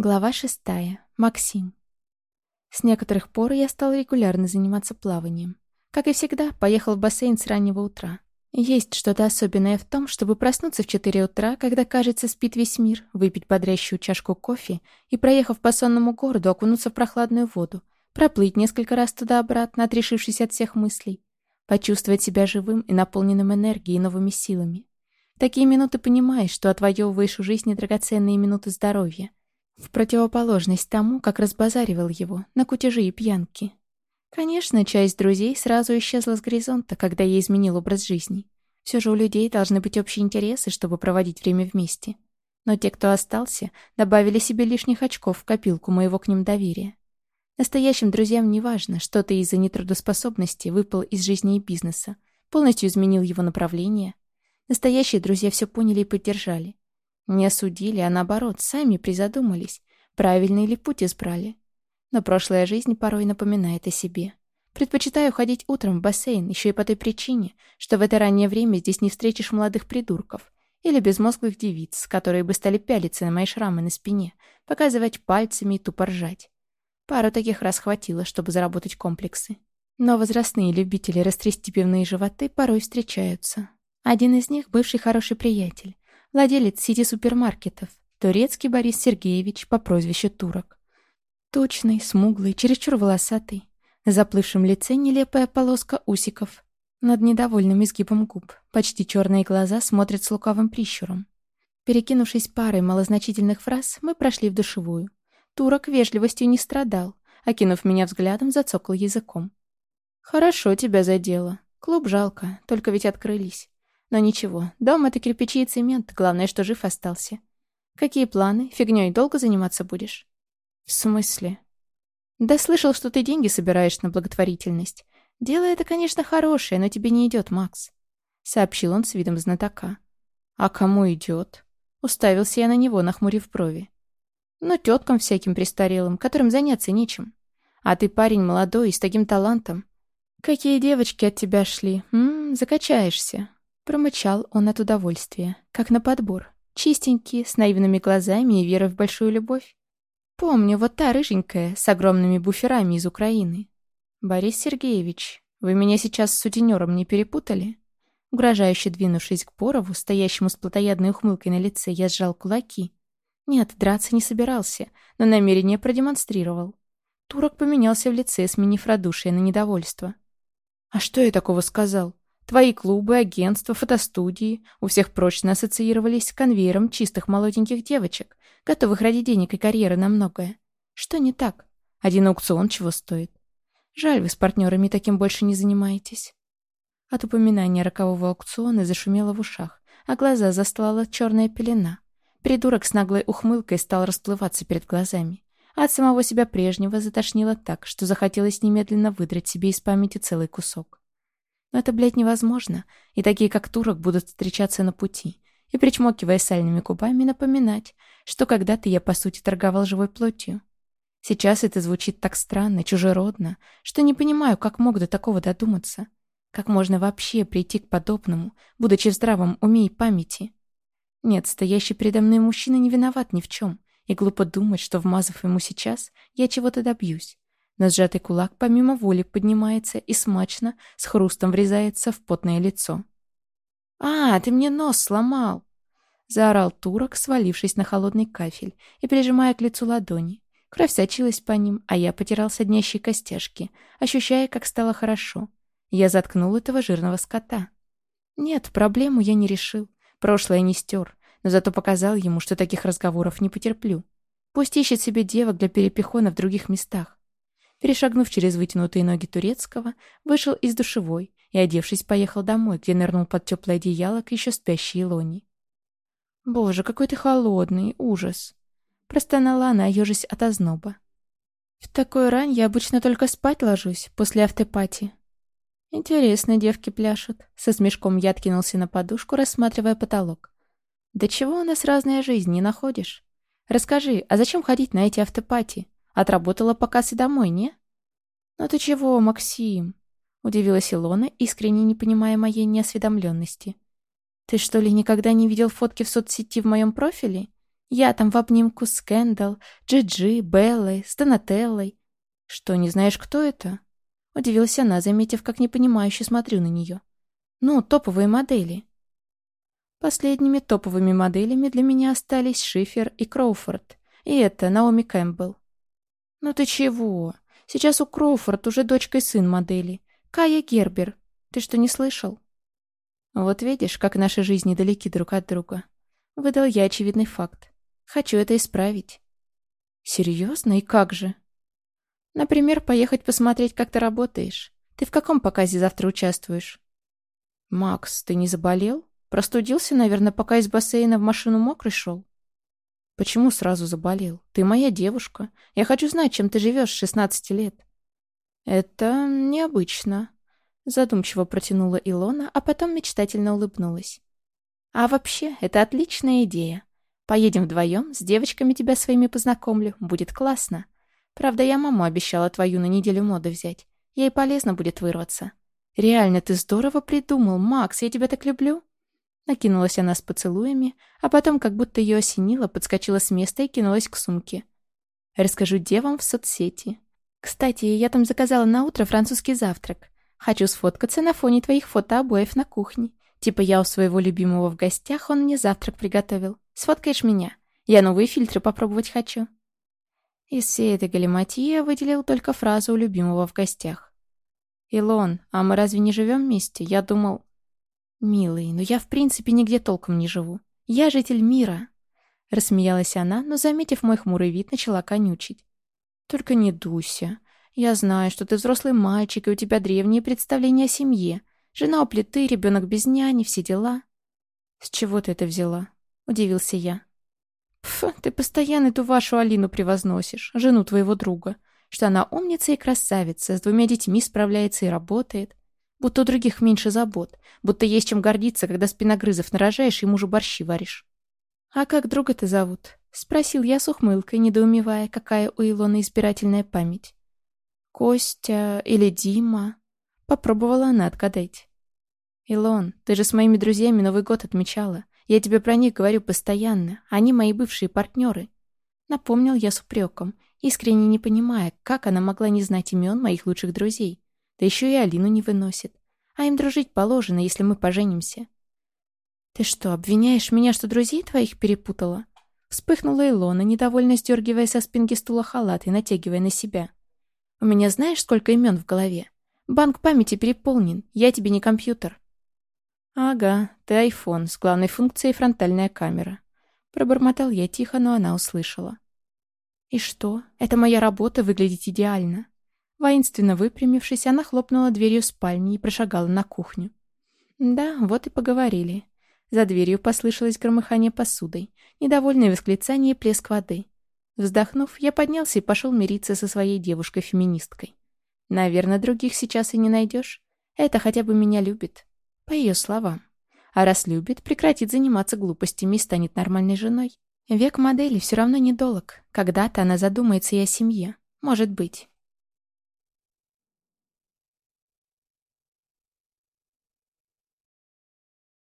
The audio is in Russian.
Глава шестая. Максим. С некоторых пор я стал регулярно заниматься плаванием. Как и всегда, поехал в бассейн с раннего утра. Есть что-то особенное в том, чтобы проснуться в 4 утра, когда, кажется, спит весь мир, выпить бодрящую чашку кофе и, проехав по сонному городу, окунуться в прохладную воду, проплыть несколько раз туда-обратно, отрешившись от всех мыслей, почувствовать себя живым и наполненным энергией и новыми силами. В такие минуты понимаешь, что отвоевываешь у жизни драгоценные минуты здоровья, в противоположность тому, как разбазаривал его на кутежи и пьянки. Конечно, часть друзей сразу исчезла с горизонта, когда я изменил образ жизни. Все же у людей должны быть общие интересы, чтобы проводить время вместе. Но те, кто остался, добавили себе лишних очков в копилку моего к ним доверия. Настоящим друзьям не важно, что ты из-за нетрудоспособности выпал из жизни и бизнеса, полностью изменил его направление. Настоящие друзья все поняли и поддержали. Не осудили, а наоборот, сами призадумались, правильный ли путь избрали. Но прошлая жизнь порой напоминает о себе. Предпочитаю ходить утром в бассейн, еще и по той причине, что в это раннее время здесь не встретишь молодых придурков или безмозглых девиц, которые бы стали пялиться на мои шрамы на спине, показывать пальцами и тупо ржать. Пару таких раз хватило, чтобы заработать комплексы. Но возрастные любители растрясти пивные животы порой встречаются. Один из них — бывший хороший приятель, владелец сети супермаркетов, турецкий Борис Сергеевич по прозвищу Турок. Тучный, смуглый, чересчур волосатый. На заплывшем лице нелепая полоска усиков. Над недовольным изгибом губ почти черные глаза смотрят с лукавым прищуром. Перекинувшись парой малозначительных фраз, мы прошли в душевую. Турок вежливостью не страдал, окинув меня взглядом, зацокал языком. «Хорошо тебя задело. Клуб жалко, только ведь открылись. Но ничего, дом — это кирпичи и цемент, главное, что жив остался. Какие планы? Фигнёй долго заниматься будешь? В смысле? Да слышал, что ты деньги собираешь на благотворительность. Дело это, конечно, хорошее, но тебе не идет, Макс. Сообщил он с видом знатока. А кому идет? Уставился я на него, нахмурив брови. Ну, теткам всяким престарелым, которым заняться нечем. А ты парень молодой и с таким талантом. Какие девочки от тебя шли? М -м, закачаешься. Промычал он от удовольствия, как на подбор. Чистенький, с наивными глазами и верой в большую любовь. Помню, вот та рыженькая, с огромными буферами из Украины. Борис Сергеевич, вы меня сейчас с сутенером не перепутали? Угрожающе двинувшись к Борову, стоящему с плотоядной ухмылкой на лице, я сжал кулаки. Нет, драться не собирался, но намерение продемонстрировал. Турок поменялся в лице, сменив радушие на недовольство. «А что я такого сказал? Твои клубы, агентства, фотостудии у всех прочно ассоциировались с конвейером чистых молоденьких девочек, готовых ради денег и карьеры на многое. Что не так? Один аукцион чего стоит? Жаль, вы с партнерами таким больше не занимаетесь. От упоминания рокового аукциона зашумело в ушах, а глаза застлала черная пелена. Придурок с наглой ухмылкой стал расплываться перед глазами. А от самого себя прежнего затошнило так, что захотелось немедленно выдрать себе из памяти целый кусок. Но это, блядь, невозможно, и такие, как турок, будут встречаться на пути и, причмокивая сальными губами, напоминать, что когда-то я, по сути, торговал живой плотью. Сейчас это звучит так странно, чужеродно, что не понимаю, как мог до такого додуматься. Как можно вообще прийти к подобному, будучи в здравом уме и памяти? Нет, стоящий передо мной мужчина не виноват ни в чем, и глупо думать, что, вмазав ему сейчас, я чего-то добьюсь. Но сжатый кулак помимо воли поднимается и смачно, с хрустом врезается в потное лицо. «А, ты мне нос сломал!» Заорал турок, свалившись на холодный кафель и прижимая к лицу ладони. Кровь сочилась по ним, а я потирал соднящие костяшки, ощущая, как стало хорошо. Я заткнул этого жирного скота. Нет, проблему я не решил. Прошлое не стер, но зато показал ему, что таких разговоров не потерплю. Пусть ищет себе девок для перепихона в других местах. Перешагнув через вытянутые ноги турецкого, вышел из душевой и, одевшись, поехал домой, где нырнул под теплое одеяло к еще спящей Илоне. «Боже, какой ты холодный, ужас!» Простонала она, ежась от озноба. «В такой рань я обычно только спать ложусь после автопати». «Интересно, девки пляшут». Со смешком я откинулся на подушку, рассматривая потолок. «Да чего у нас разная жизнь, не находишь? Расскажи, а зачем ходить на эти автопати? Отработала показ и домой, не?» «Ну ты чего, Максим?» — удивилась Илона, искренне не понимая моей неосведомленности. «Ты что ли никогда не видел фотки в соцсети в моем профиле? Я там в обнимку с Кэндалл, Джиджи, Беллой, с Донателлой. Что, не знаешь, кто это? Удивилась она, заметив, как непонимающе смотрю на нее. Ну, топовые модели. Последними топовыми моделями для меня остались Шифер и Кроуфорд. И это Наоми Кэмпбелл. «Ну ты чего? Сейчас у Кроуфорд уже дочка и сын модели. Кая Гербер. Ты что, не слышал?» «Вот видишь, как наши жизни далеки друг от друга». Выдал я очевидный факт. Хочу это исправить. «Серьезно? И как же?» «Например, поехать посмотреть, как ты работаешь. Ты в каком показе завтра участвуешь?» «Макс, ты не заболел?» Простудился, наверное, пока из бассейна в машину мокрый шел. Почему сразу заболел? Ты моя девушка. Я хочу знать, чем ты живешь с 16 лет. Это необычно. Задумчиво протянула Илона, а потом мечтательно улыбнулась. А вообще, это отличная идея. Поедем вдвоем, с девочками тебя своими познакомлю. Будет классно. Правда, я маму обещала твою на неделю моды взять. Ей полезно будет вырваться. Реально, ты здорово придумал, Макс, я тебя так люблю. Накинулась она с поцелуями, а потом, как будто ее осенило, подскочила с места и кинулась к сумке. Расскажу девам в соцсети. Кстати, я там заказала на утро французский завтрак. Хочу сфоткаться на фоне твоих фотообоев на кухне. Типа я у своего любимого в гостях, он мне завтрак приготовил. Сфоткаешь меня? Я новые фильтры попробовать хочу. Из всей этой галиматьи я выделил только фразу у любимого в гостях. «Илон, а мы разве не живем вместе? Я думал...» «Милый, но я в принципе нигде толком не живу. Я житель мира». Рассмеялась она, но, заметив мой хмурый вид, начала конючить. «Только не дуйся. Я знаю, что ты взрослый мальчик, и у тебя древние представления о семье. Жена у плиты, ребенок без няни, все дела». «С чего ты это взяла?» — удивился я. «Пф, ты постоянно эту вашу Алину превозносишь, жену твоего друга, что она умница и красавица, с двумя детьми справляется и работает. Будто у других меньше забот. Будто есть чем гордиться, когда спиногрызов нарожаешь и мужу борщи варишь. «А как друга-то зовут?» — спросил я с ухмылкой, недоумевая, какая у Илоны избирательная память. «Костя или Дима?» — попробовала она отгадать. «Илон, ты же с моими друзьями Новый год отмечала. Я тебе про них говорю постоянно. Они мои бывшие партнеры». Напомнил я с упреком, искренне не понимая, как она могла не знать имен моих лучших друзей. Да еще и Алину не выносит. А им дружить положено, если мы поженимся. «Ты что, обвиняешь меня, что друзей твоих перепутала?» Вспыхнула Илона, недовольно сдергивая со спинки стула халат и натягивая на себя. «У меня знаешь, сколько имен в голове? Банк памяти переполнен, я тебе не компьютер». «Ага, ты айфон с главной функцией фронтальная камера». Пробормотал я тихо, но она услышала. «И что? Это моя работа выглядеть идеально. Воинственно выпрямившись, она хлопнула дверью спальни и прошагала на кухню. Да, вот и поговорили. За дверью послышалось громыхание посудой, недовольное восклицание и плеск воды. Вздохнув, я поднялся и пошел мириться со своей девушкой-феминисткой. Наверное, других сейчас и не найдешь. Это хотя бы меня любит. По ее словам. А раз любит, прекратит заниматься глупостями и станет нормальной женой. Век модели все равно недолг. Когда-то она задумается и о семье. Может быть.